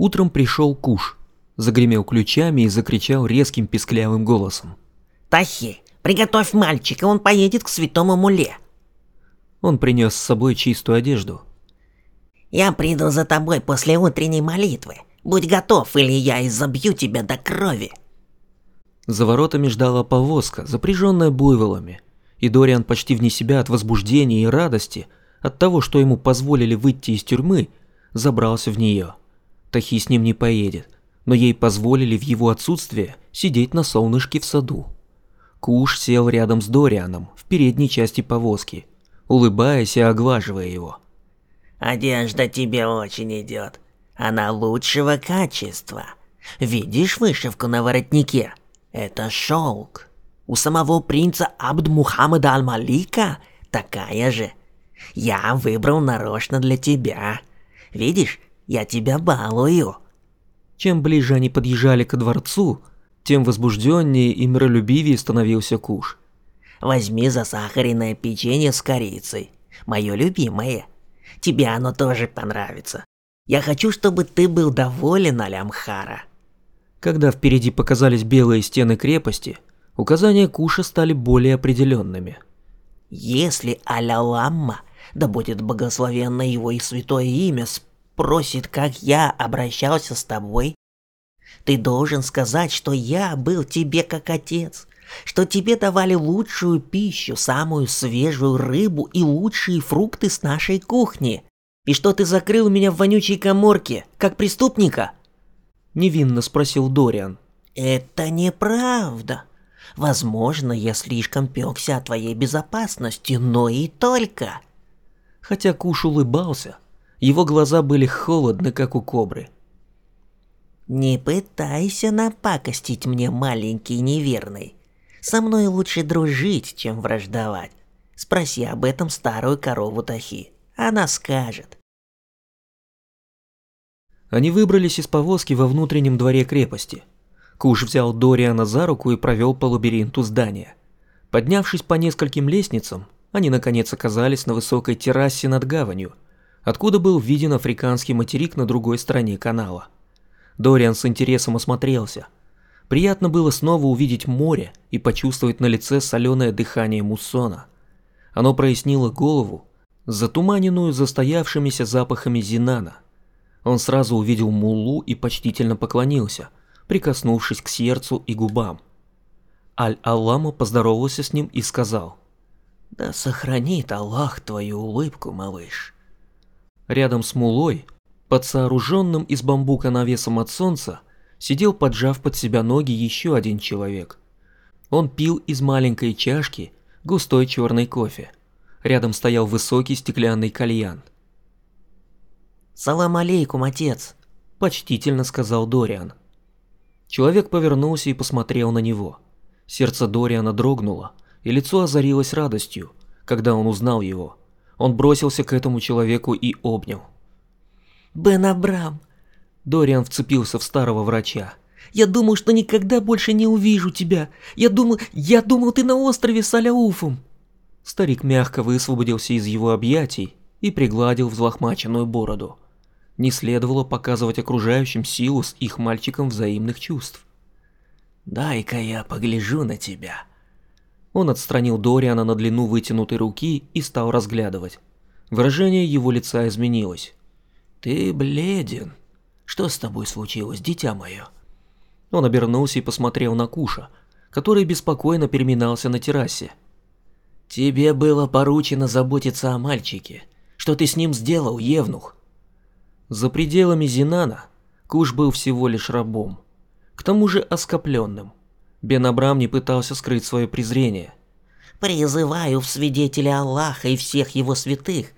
Утром пришел Куш, загремел ключами и закричал резким писклявым голосом. «Тахи, приготовь мальчика, он поедет к святому Муле». Он принес с собой чистую одежду. «Я приду за тобой после утренней молитвы. Будь готов, или я изобью тебя до крови». За воротами ждала повозка, запряженная буйволами, и Дориан почти вне себя от возбуждения и радости от того, что ему позволили выйти из тюрьмы, забрался в нее. Тахи с ним не поедет, но ей позволили в его отсутствие сидеть на солнышке в саду. Куш сел рядом с Дорианом в передней части повозки, улыбаясь и оглаживая его. «Одежда тебе очень идет. Она лучшего качества. Видишь вышивку на воротнике? Это шелк. У самого принца Абд Мухаммада Аль-Малика такая же. Я выбрал нарочно для тебя. Видишь, я тебя балую. Чем ближе они подъезжали ко дворцу, тем возбужденнее и миролюбивее становился Куш. Возьми засахаренное печенье с корицей. Мое любимое. Тебе оно тоже понравится. Я хочу, чтобы ты был доволен, Алямхара. Когда впереди показались белые стены крепости, указания Куша стали более определенными. Если Аляламма, да будет благословенно его и святое имя, спросит, как я обращался с тобой, ты должен сказать, что я был тебе как отец, что тебе давали лучшую пищу, самую свежую рыбу и лучшие фрукты с нашей кухни, и что ты закрыл меня в вонючей коморке, как преступника. Невинно спросил Дориан. Это неправда. Возможно, я слишком пёкся о твоей безопасности, но и только. Хотя Куш улыбался, его глаза были холодны, как у кобры. «Не пытайся напакостить мне, маленький неверный. Со мной лучше дружить, чем враждовать. Спроси об этом старую корову Тахи. Она скажет». Они выбрались из повозки во внутреннем дворе крепости. Куш взял Дориана за руку и провел по лабиринту здания. Поднявшись по нескольким лестницам, они наконец оказались на высокой террасе над гаванью – откуда был виден африканский материк на другой стороне канала. Дориан с интересом осмотрелся. Приятно было снова увидеть море и почувствовать на лице соленое дыхание муссона. Оно прояснило голову, затуманенную застоявшимися запахами зинана. Он сразу увидел Муллу и почтительно поклонился, прикоснувшись к сердцу и губам. Аль-Аллама поздоровался с ним и сказал, «Да сохранит Аллах твою улыбку, малыш». Рядом с мулой, под сооруженным из бамбука навесом от солнца, сидел, поджав под себя ноги, еще один человек. Он пил из маленькой чашки густой черный кофе. Рядом стоял высокий стеклянный кальян. «Салам алейкум, отец», – почтительно сказал Дориан. Человек повернулся и посмотрел на него. Сердце Дориана дрогнуло, и лицо озарилось радостью, когда он узнал его – он бросился к этому человеку и обнял. «Бен Абрам!» Дориан вцепился в старого врача. «Я думал, что никогда больше не увижу тебя. Я думал, я думал, ты на острове с Аляуфом!» Старик мягко высвободился из его объятий и пригладил взлохмаченную бороду. Не следовало показывать окружающим силу с их мальчиком взаимных чувств. «Дай-ка я погляжу на тебя», он отстранил Дориана на длину вытянутой руки и стал разглядывать. Выражение его лица изменилось. «Ты бледен. Что с тобой случилось, дитя мое?» Он обернулся и посмотрел на Куша, который беспокойно переминался на террасе. «Тебе было поручено заботиться о мальчике. Что ты с ним сделал, Евнух?» За пределами Зинана Куш был всего лишь рабом, к тому же оскопленным. Бен Абрам не пытался скрыть свое презрение. «Призываю в свидетели Аллаха и всех его святых!»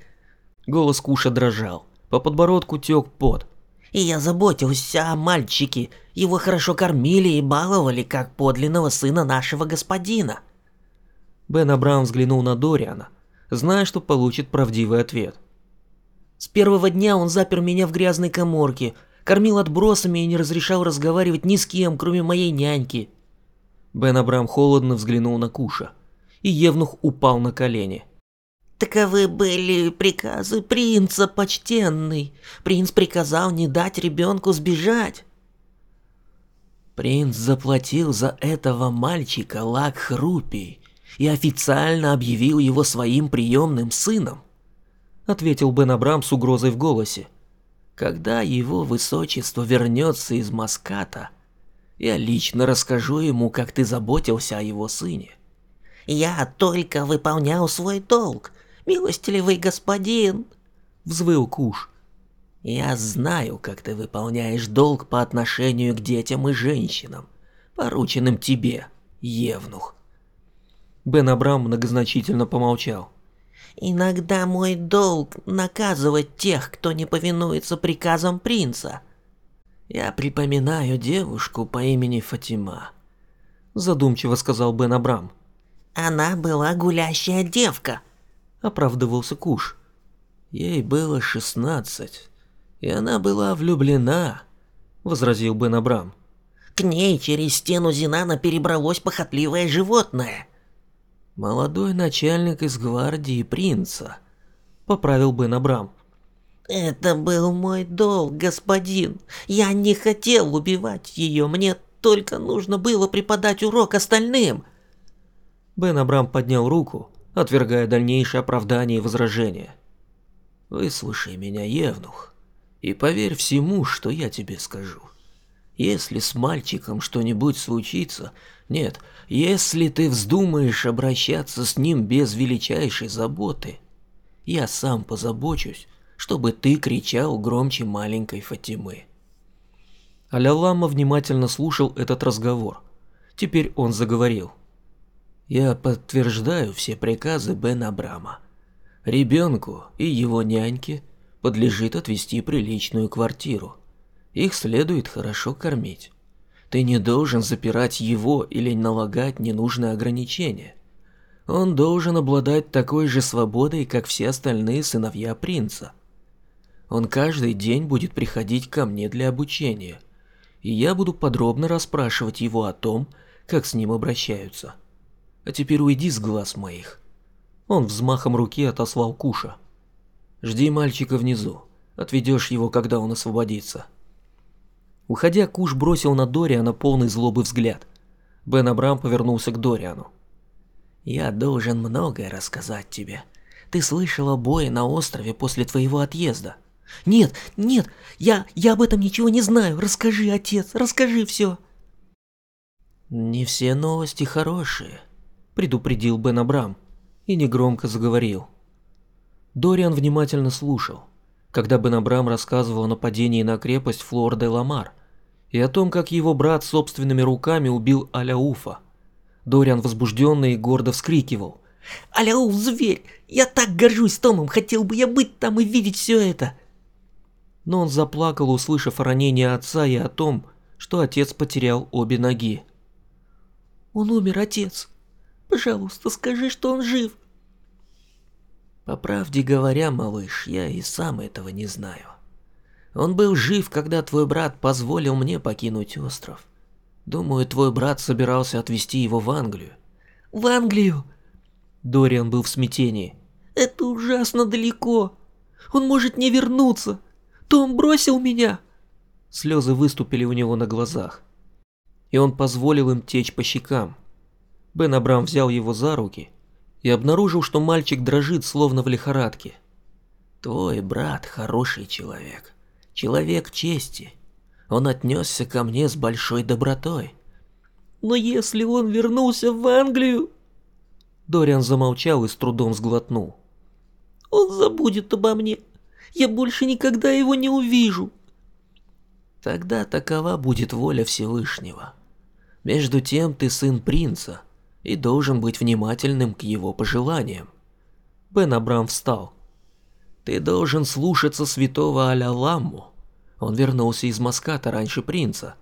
Голос Куша дрожал, по подбородку тек пот. «И я заботился о мальчике, его хорошо кормили и баловали, как подлинного сына нашего господина!» Бен Абрам взглянул на Дориана, зная, что получит правдивый ответ. «С первого дня он запер меня в грязной коморке, кормил отбросами и не разрешал разговаривать ни с кем, кроме моей няньки», Бен Абрам холодно взглянул на Куша, и Евнух упал на колени. Таковы были приказы принца, почтенный. Принц приказал не дать ребенку сбежать. Принц заплатил за этого мальчика лак хрупий и официально объявил его своим приемным сыном, ответил Бен Абрам с угрозой в голосе. Когда его высочество вернется из Маската, я лично расскажу ему, как ты заботился о его сыне. Я только выполнял свой долг, милостивый господин!» Взвыл Куш. «Я знаю, как ты выполняешь долг по отношению к детям и женщинам, порученным тебе, Евнух». Бен Абрам многозначительно помолчал. «Иногда мой долг наказывать тех, кто не повинуется приказам принца». «Я припоминаю девушку по имени Фатима», задумчиво сказал Бен Абрам. «Она была гулящая девка», оправдывался Куш. Ей было шестнадцать, и она была влюблена, возразил Бен Абрам. К ней через стену Зинана перебралось похотливое животное. Молодой начальник из гвардии принца, поправил Бен Абрам. Это был мой долг, господин. Я не хотел убивать ее, мне только нужно было преподать урок остальным. Бен Абрам поднял руку, отвергая дальнейшее оправдание и возражения. Выслушай меня, Евнух, и поверь всему, что я тебе скажу. Если с мальчиком что-нибудь случится, нет, если ты вздумаешь обращаться с ним без величайшей заботы, я сам позабочусь, чтобы ты кричал громче маленькой Фатимы. Алялама внимательно слушал этот разговор. Теперь он заговорил. Я подтверждаю все приказы Бен Абрама. Ребенку и его няньке подлежит отвести приличную квартиру. Их следует хорошо кормить. Ты не должен запирать его или налагать ненужные ограничения. Он должен обладать такой же свободой, как все остальные сыновья принца. Он каждый день будет приходить ко мне для обучения, и я буду подробно расспрашивать его о том, как с ним обращаются. А теперь уйди с глаз моих. Он взмахом руки отослал Куша. Жди мальчика внизу. Отведешь его, когда он освободится. Уходя, Куш бросил на Дориана полный злобы взгляд. Бен Абрам повернулся к Дориану. «Я должен многое рассказать тебе. Ты слышал о бое на острове после твоего отъезда?» «Нет, нет, я, я об этом ничего не знаю. Расскажи, отец, расскажи все». «Не все новости хорошие», предупредил Бен Абрам и негромко заговорил. Дориан внимательно слушал, когда Бен Абрам рассказывал о нападении на крепость Флор-де-Ламар и о том, как его брат собственными руками убил Аляуфа. Дориан возбужденно и гордо вскрикивал. «Аляуф, зверь! Я так горжусь Томом, хотел бы я быть там и видеть все это!» Но он заплакал, услышав о ранении отца и о том, что отец потерял обе ноги. «Он умер, отец!» Пожалуйста, скажи, что он жив. По правде говоря, малыш, я и сам этого не знаю. Он был жив, когда твой брат позволил мне покинуть остров. Думаю, твой брат собирался отвезти его в Англию. В Англию? Дориан был в смятении. Это ужасно далеко. Он может не вернуться. Том бросил меня. Слезы выступили у него на глазах. И он позволил им течь по щекам. Бен Абрам взял его за руки и обнаружил, что мальчик дрожит, словно в лихорадке. «Твой брат хороший человек, человек чести. Он отнесся ко мне с большой добротой». «Но если он вернулся в Англию...» Дориан замолчал и с трудом сглотнул. «Он забудет обо мне. Я больше никогда его не увижу». «Тогда такова будет воля Всевышнего. Между тем ты сын принца» и должен быть внимательным к его пожеланиям. Бен Абрам встал. Ты должен слушаться святого Аля-Ламму. Он вернулся из Маската раньше принца,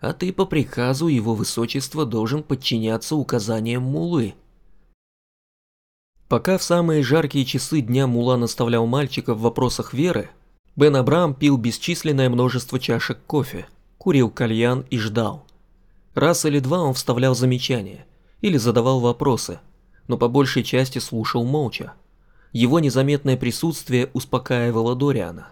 а ты по приказу его высочества должен подчиняться указаниям Мулы. Пока в самые жаркие часы дня Мула наставлял мальчика в вопросах веры, Бен Абрам пил бесчисленное множество чашек кофе, курил кальян и ждал. Раз или два он вставлял замечания – или задавал вопросы, но по большей части слушал молча. Его незаметное присутствие успокаивало Дориана.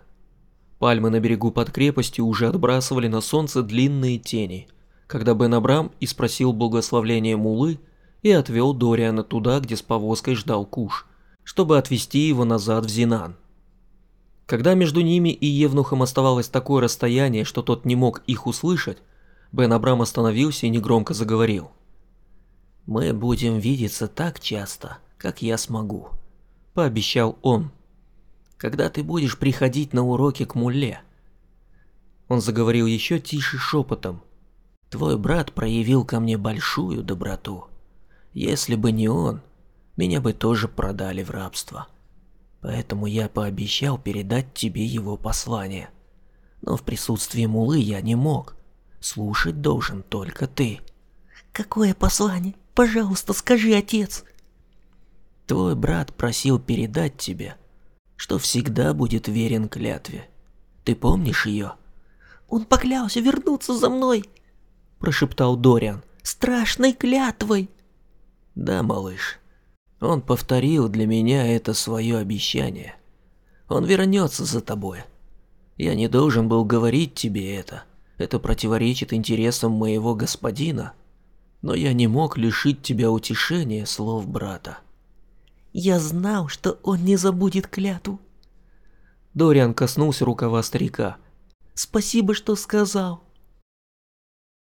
Пальмы на берегу под крепостью уже отбрасывали на солнце длинные тени, когда Бен Абрам и спросил благословления Мулы и отвел Дориана туда, где с повозкой ждал Куш, чтобы отвезти его назад в Зинан. Когда между ними и Евнухом оставалось такое расстояние, что тот не мог их услышать, Бен Абрам остановился и негромко заговорил. «Мы будем видеться так часто, как я смогу», – пообещал он. «Когда ты будешь приходить на уроки к Мулле?» Он заговорил еще тише шепотом. «Твой брат проявил ко мне большую доброту. Если бы не он, меня бы тоже продали в рабство. Поэтому я пообещал передать тебе его послание. Но в присутствии Мулы я не мог. Слушать должен только ты. Какое послание? Пожалуйста, скажи, отец. Твой брат просил передать тебе, что всегда будет верен клятве. Ты помнишь ее? Он поклялся вернуться за мной, прошептал Дориан. Страшной клятвой. Да, малыш. Он повторил для меня это свое обещание. Он вернется за тобой. Я не должен был говорить тебе это. Это противоречит интересам моего господина. Но я не мог лишить тебя утешения слов брата. Я знал, что он не забудет клятву. Дориан коснулся рукава старика. Спасибо, что сказал.